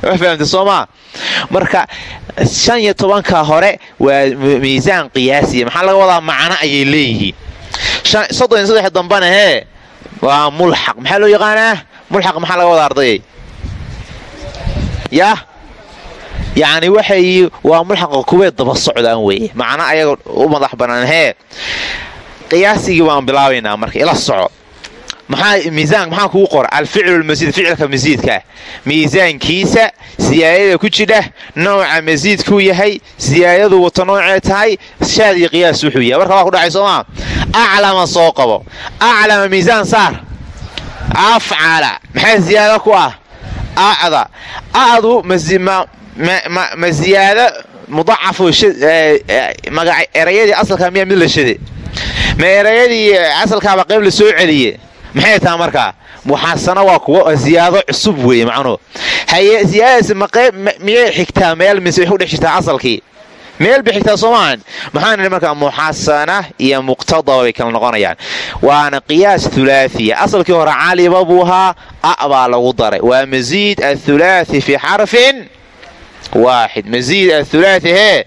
Waa fahamta soomaa marka shan iyo tobanka hore waa miisaan qiyaasiya maxaa laga wadaa? Macno ayay leeyihiin. Soddon iyo saddex dambana hee waa mulxaq. Maxaa loo yaqaanaa? Mulxaq maxaa laga wadaa ardayay yah yacni waxay waa mulxaqa kuwee daba socdaan weeye. Macno ayaga u madax bannaan hee qiyaasigii baan bilaabaynaa marka ila soco. Miisaan maxaa kugu qora alficlu lmasiid ficilka masiidkaa miisaankiisa siyaadada ku jidha nooca masiidkuu yahay siyaadadu wata noocee tahay shaad iyo qiyaas wuxuu yahay. Warka waa ku dhacay soomaa? Aclama soo qabo. Aclama miisaan saar. Afcala. Maxaa siyaado ku ah? Acda. Acdu ma siyaado mudacafo erayadii asalkaa miyaa mid la shade ma erayadii asalkaaba qayb la soo celiye maxay taha markaa? Muxasano waa kuwa ziyaado cusub weeye macnuhu. Haye siyaadadaasi maqayb miyay xigtaa meel mise waxay u dhex jirtaa asalkii? Meel bay xigtaa soomaan maxaan nidhi markaa muxasana iyo muqtadaba bay kala noqonayaan. Waana qiyaas thulaathiya asalkii hore caliba buu ahaa a baa lagu daray. Waa masiid athulaathi fi xarfin waaxid masiid athulaathi hee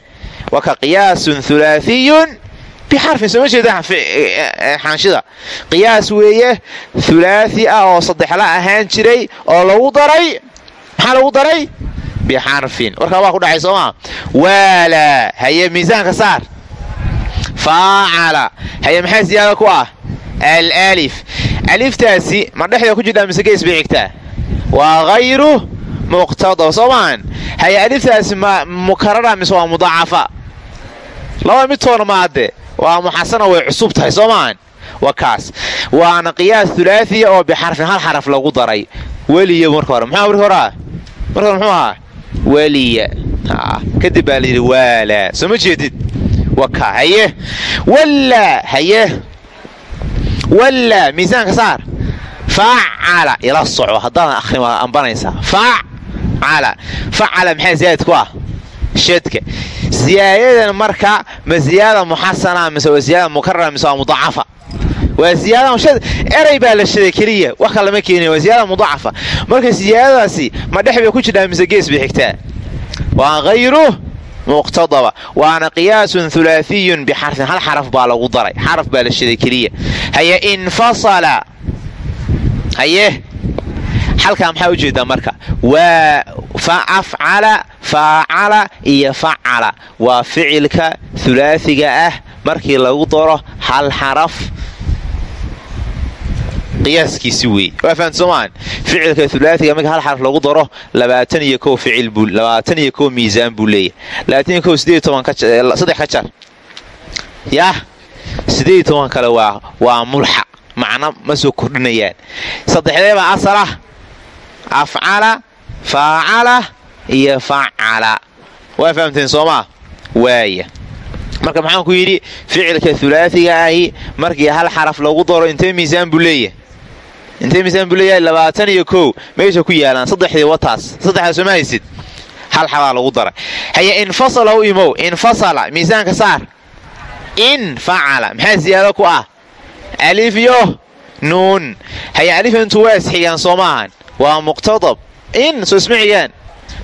waa ka qiyaasun thulaathiyun bixarfin soo ma jeeda xaanshida qiyaas weeye thulaathi ah oo saddexla ahaan jiray oo lagu daray maxaa lagu daray bixarfin warkaa waa ku dhacay soomaa waalaa haye miisaanka saar faacala haye maxaa siyaada ku ah alaalif aliftaasi ma dhexda ku jirtaa mise gees bay xigtaa waa muqtadab soo maahan haye aliftaasi mukarara mise waa mudacafa laba midtoona maade waa muxasana way cusub tahay soo maahan waa kaas. Waana qiyaas thulaathiya oo bixarfin hal xaraf lagu daray. Weliya marka hore. Muxuu marka hore? Ah marka hore muxuu ahaa? Weliya kadib baa layidhi waalaa soo ma jeedid? Waka haye. Wallaa haye. Wallaa miisaanka saar. Facala ila soco haddaadan akhrin waa ambanaysaa facala maxaa ziyaadad ku ah shadka ziyaadadan marka ma ziyaada muxasana mise waa ziyaada mukarara mise waa mudacafa waa ziyaada eray baa la shaday keliya wax kale lama waa ziyaada mudacafa marka ziyaadadaasi ma dhex bay ku jirtaa mise gees bay xigtaa waa hayru muqtadaba waana qiyaasun thulaathiyun bixarfin hal xaraf baa lagu daray xaraf baa la shaday keliya haye infasala haye xalkaa maxaa u jeedaa marka? Waa afcala faacala iyo facala. Waa ficilka thulaathiga ah markii lagu daro hal xaraf. Qiyaaskiisi wey waa fahamta soomaan? Ficilka thulaathiga marka hal xaraf lagu daro labaatan iyo kow ficil labaatan iyo kow miisaan buu leeyahy labaatan iyo kow sideed toban saddex ka jar yah sideed toban kale waa waa mulxaq macno ma soo kordhinayaan. Saddexdeebaa asal ah afcala faacala iyo facala waa fahamteen soomaa waaya marka maxaan ku yidhi ficilka thulaathiga ahi markii hal xaraf lagu daro intee miisaan buu leeyahay intee miisaan buu leeyahay labaatan iyo kow meesha ku yaalaan saddexdii wataas saddexdaa sooma haysid hal xabaa lagu daray haye infasala u imow infasala miisaanka saar in facala maxaa siyaado ku ah alif yo nuun haye alif intu waa isxigaan soo waa muqtadab. In soo isma xigaan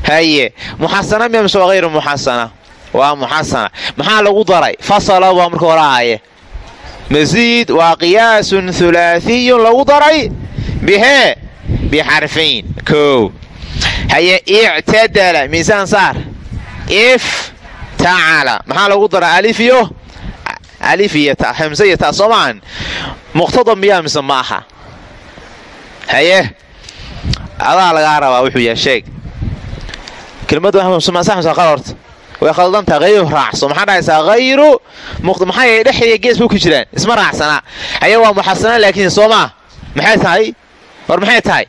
haye muxasana miya mise waa hayru muxasana? Waa muxasana. Maxaa lagu daray? Fasala waa marka hore ahaye masiid waa qiyaasun thulaathiyun lagu daray. Bihee bixarfayn. Kow. Haye ictadala. Miisaan saar. If tacala maxaa lagu daray? Alif iyo? Alif iyo ta hamse iyo ta soo maahan muqtadab miyaa mise ma aha? Haye adaa lagaa rabaa wuxuu yahay sheeg. Kelmadda horta. Way khaldantaa hayru raacso. Maxaa dhahaysaa? Hayru maxaa yeele dhexeeya gees buu ku jiraan? Isma raacsanaa haye waa muxasana laakiin soo maa maxay tahay? War maxay tahay?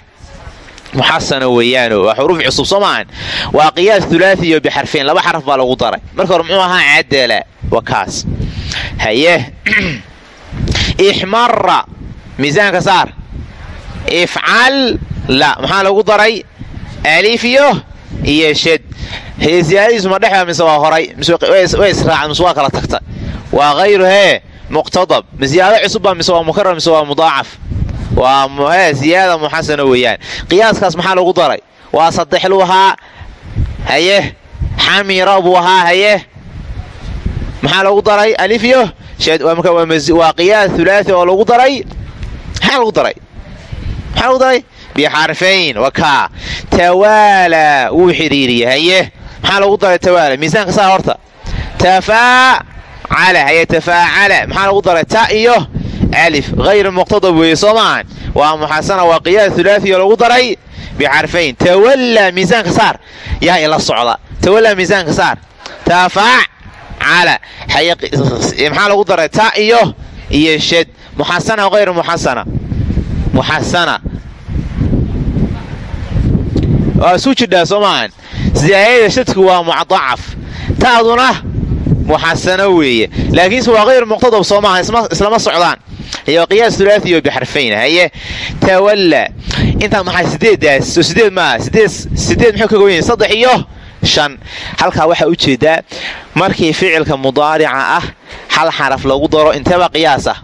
Muxasana weeyaano waa xuruuf cusub soo maahan waa qiyaas thulaathiyo bixarfeen laba xaraf baa lagu daray. Marka hore muxuu ahaa cadala waa kaas. Haye. Ixmara miisaanka saar. Ifcal la maxaa lagu daray alifyo iyo shad heesiyaadiisu ma dhexda mise waa horay way israacda mise waa kala tagta waa hayru hee muqtadab ma ziyaado cusubba mise waa mukarar mise waa mudaacaf waa hee ziyaada muxasana weeyaan qiyaaskaas maxaa lagu daray waa saddexluu ahaa haye xamira buu ahaa haye maxaa lagu daray alifyo waa qiyaas thulaathi oo lagu daray maxaa lagu daray maxaa lagu daray bixarfayn wakaa tawaala wuu xidhiiriya haye maxaa lagu daray tawaala miisaanka saa horta. Tafaacala haye tafaacala maxaa lagu daray ta iyo alif? Hayr muqtadab weeye soo maahan waa muxasana waa qiyaas thulaathiyo lagu daray. Bixarfayn tawallaa miisaanka saar. Yaa ila socda. Tawallaa miisaanka saar. Tafaacala maxaa lagu daray ta iyo iyo shad. Muxasana hayr muxasana muxasana waa isu jidhaa soo maahan ziyaayada shadku waa mucadacaf. Taaduna muxasano weeye. Laakiinse waa hayr muqtadab soo maaha islama socdaan. Iyo qiyaas thulaathiyo bixarfayn haye tawalla intaa maxaa sideedaas soo sideed maaha sideed sideed maxay ka goyn saddex iyo shan. Halkaa waxaa u jeedaa markii ficilka mudaarica ah hal xaraf lagu daro. Inteebaa qiyaas ah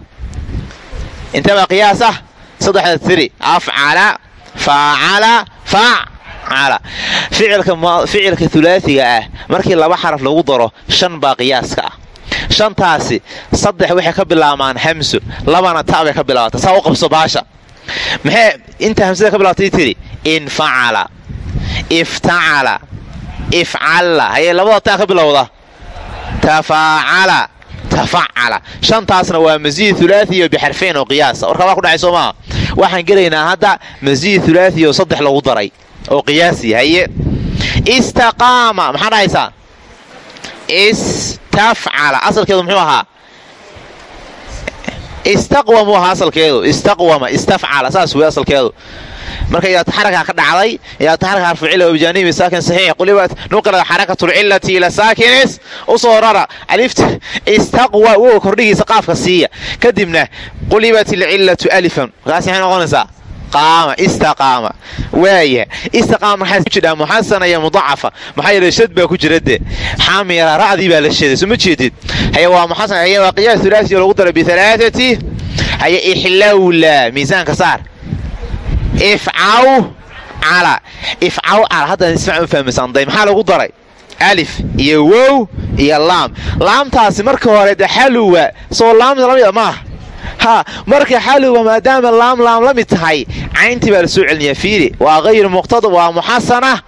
inteebaa qiyaas ah saddexda tiri. Afcala faacala facala ficilka hulaasiga ah markii laba xaraf lagu daro shan baa qiyaaska ah. Shantaasi saddex waxay ka bilaabmaan hamso labana ta bay ka bilaabata saa u qabso baasha. Maxay inta hamsada ka bilaabtay tiri infacala iftacala ifcalla. Hayee labada taa ka bilowda tafaacala tafacala. Shantaasna waa masiid hulaaiyo bixarfayn oo qiyaasa warkaa waa ku dhacay soo maaha. Waxaan gelaynaa hadda masiid hulaaiyo saddex lagu daray oo qiyaasi haye istaqaama maxaa dhahaysaa istafcala asalkeedu muxuu ahaa? Istaqwamu ahaa asalkeedu. Istaqwama istafcala saas wey asalkeedu. Marka idaa taxaraka ka dhacday idaa taxaraka harfu cila bijaanibi saakin saxiix qulibat nuqilad xarakatulcilati ila saakines u soo rara. Alifta istaqwa wow kordhigiisa qaafka siiya. Kadibna qulibat ilcilatu alifan. Markaas maxay noqonaysaa istaqaama waaya istaqaama maxaa ku jidhaa muxasana iyo mudacafa maxaa yeele shad baa ku jira de xaamira ra'dii baa la sheeday soo ma jeedid haye waa muxasan haye waa qiyaas thulaasi oo lagu daray bihalaathati haye ixlawla miisaanka saar. Ifcaw cala. Ifcaw cala. Haddaan ismac u fahmaysanday maxaa lagu daray? Alif iyo wow iyo laam. Laamtaasi marka hore de xaluwa. Soo laamta lamida maaha ha marka xaluwa maadaama laam laam la mid tahay cayntii baa la soo celinayaa fiiri. Waa hayr muqtada waa muxasana.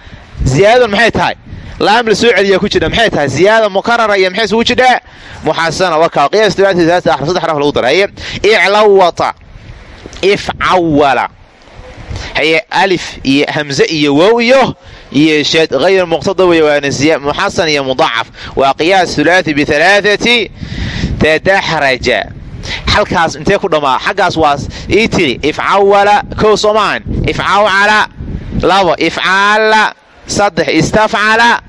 Ziyaadadan maxay tahay? Laam la soo celiyaa ku jira maxay tahay? Ziyaada mukarara iyo maxay isugu jidhaa muxasana wakaa qiyaas saddex raf lagu daray haye iclawata ifcawala. Haye alif iyo hamze iyo wow iyo iyo sheed hayr muqtada wey waana muxasan iyo mudacaf waa qiyaas hulaati bihalaathati tadaxraja halkaas intee ku dhammaa xaggaas waa ii tiri ifcawala kow soomaan ifcawcala labo. Ifcaala saddex. Istafcala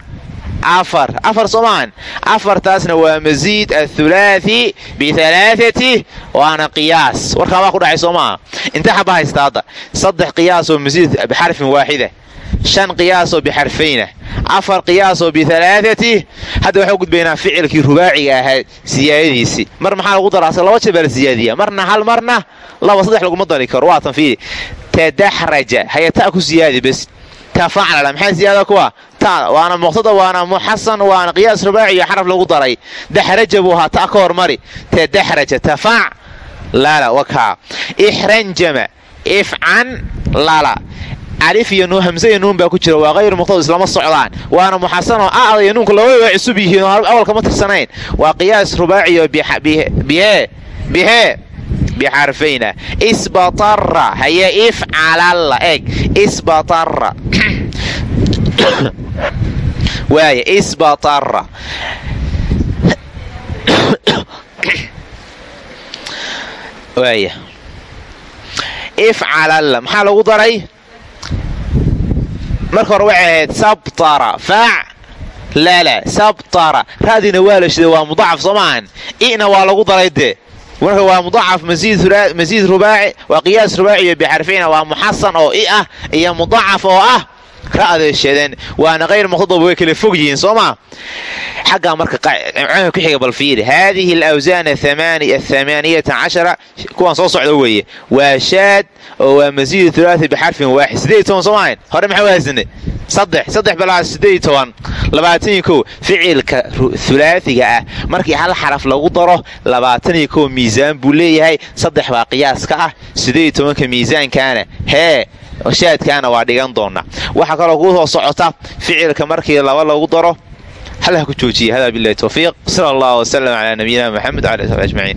afar. Afar soomaan afartaasna waa masiid athulaathi bihalaathati waana qiyaas. Warkaan waa ku dhacay soo maaha intee xaba haysta hadda? Saddex qiyaasoo masiid bixarfin waaxida shan qiyaasoo bixarfayna afar qiyaasoo bihalaathati hadda waxaa gudbaynaa ficilkii rubaaciga ahaa siyaadadiisii mar maxaa lagu daraa laba jeer baa la siyaadiyaa? Marna hal marna laba saddex laguma dari karo. Waa tanfiidi tadaxraja haya ta ku siyaadi bes. Tafaclala maxaa siyaada kuwa ta waana muqtada waana muxasan waana qiyaas rubaaci iyo xaraf lagu daray. Daxraja buu ahaa ta ka hormari. Tadaxraja tafac lala wakaa ixranjama ifcan alif iyo nuun hamse iyo nuun baa ku jira. Waa hayr muqtad islama socdaan. Waana muxasanoo a'da iyo nuunka labada waa cusub yihiin oo awalka ma tirsanayn. Waa qiyaas rubaaciyo bihe bihee bixarfayna isbatara haye ifcalalla eeg. Isbatara waaya isbatara waaya ifcalalla maxaa lagu daray marka hore waxay ahayd sabtara fac lala sabtara. Ra'diina waa la shiday waa mudacaf soo maahan i'na waa lagu daray dee. Marka waa mudacaf masiid rubaaci waa qiyaas rubaaci iyo bixarfina waa muxasan oo i ah iyo mudacaf oo ah ra'day sheedeen. Waana hayr muqtadaba way kala fog yihiin soo maa xaggaa marka ku xiga bal fiiri haadihi alawsaan athamaaniyata cashara kuwaan soo socda weeye. Waa shaad oo waa masiid thulaati bixarfin waaxid. Sideed toban soo maahayn hore maxaa wahaysane saddex. Saddex balaa sideed toban. Labaataniyo kow ficilka hulaatiga ah. Markii hal xaraf lagu daro labaataniyo kow miisaan buu leeyahay. Saddex baa qiyaas ka ah. Sideed tobanka miisaankaana. Hee shaadkaana waa dhigan doona waxaa kaloo kuu soo socota ficilka markii laba lagu daro hal ha ku joojiya hada bilahi towfiiq sala allah wasalam calaa nabiyina maxamed wala ajmaciin